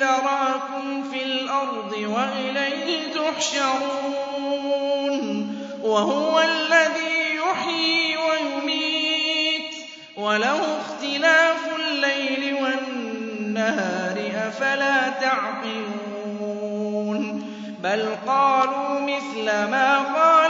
ذراكم في الأرض وإليه تحشرون وهو الذي يحيي ويميت وله اختلاف الليل والنهار أفلا تعقلون بل قالوا مثل ما قال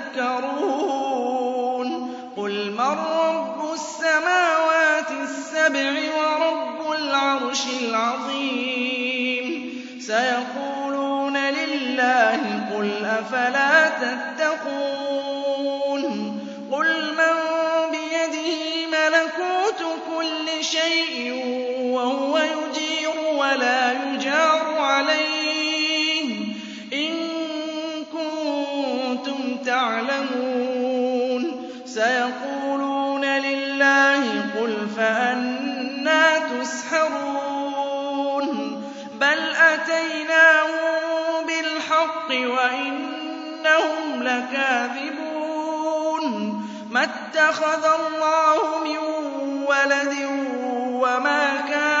تذكرون قل من رب السماوات السبع ورب العرش العظيم سيقولون لله قل أفلا تتقون سيقولون لله قل فأنا تسحرون بل أتيناهم بالحق وإنهم لكاذبون ما اتخذ الله من ولد وما كان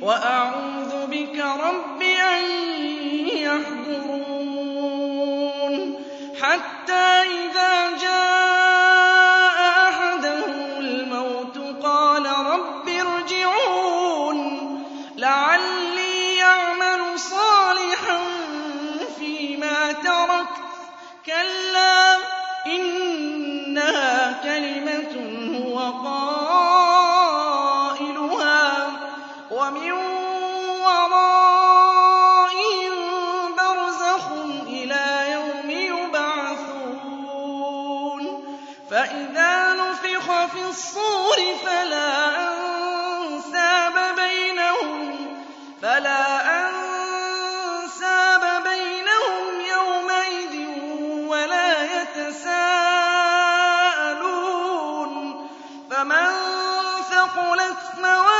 وأعوذ بك رب أن يحضرون حتى إذا جاء أحدهم الموت قال رب ارجعون لعلي يعمل صالحا فيما تركت كلا فَإِذَا نُفِخَ فِي الصُّورِ فَلَا أَنسَابَ بَيْنَهُمْ فَلَا أَنسَابَ بَيْنَهُمْ يَوْمَئِذٍ وَلَا يَتَسَاءَلُونَ فَمَن ثَقُلَتْ مَوَازِينُهُ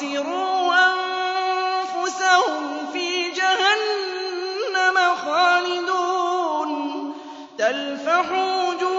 خَسِرُوا أَنفُسَهُمْ فِي جَهَنَّمَ خَالِدُونَ تَلْفَحُ وُجُوهُهُمْ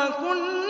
وَكُنَّا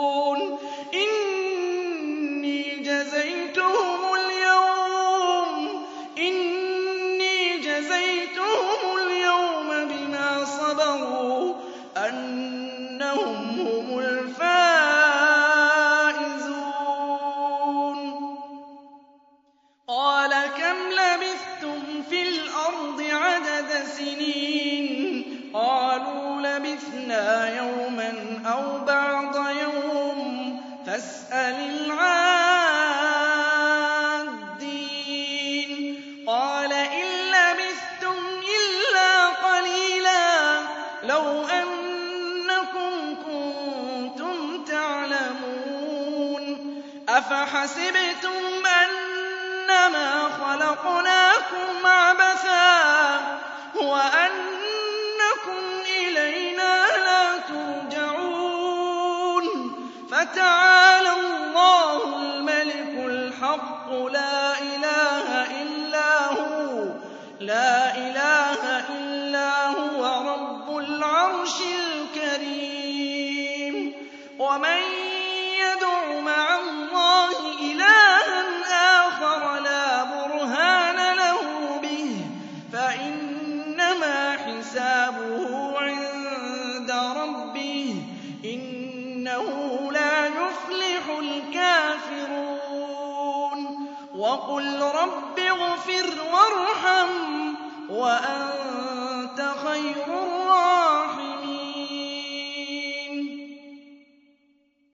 إِلَّا يَوْمًا أَوْ بَعْضَ يَوْمٍ فَاسْأَلِ الْعَادِّينَ قَالَ إِن لَّبِثْتُمْ إِلَّا قَلِيلًا لَّوْ أَنَّكُمْ كُنتُمْ تَعْلَمُونَ أَفَحَسِبْتُمْ أَنَّمَا خَلَقْنَاكُمْ عَبَثًا وَأَنَّ فَتَعَالَى اللَّهُ الْمَلِكُ الْحَقُّ لَا إِلَٰهَ إِلَّا هُوَ لَا إِلَٰهَ إِلَّا هُوَ رَبُّ الْعَرْشِ الْكَرِيمِ. وَمَن يَدْعُ مَعَ اللَّهِ إِلَٰهًا آخَرَ لَا بُرْهَانَ لَهُ بِهِ فَإِنَّمَا حِسَابُهُ عِندَ رَبِّهِ إِنَّهُ وَقُلْ رَبِّ اغْفِرْ وَارْحَمْ وَأَنْتَ خَيْرُ الرَّاحِمِينَ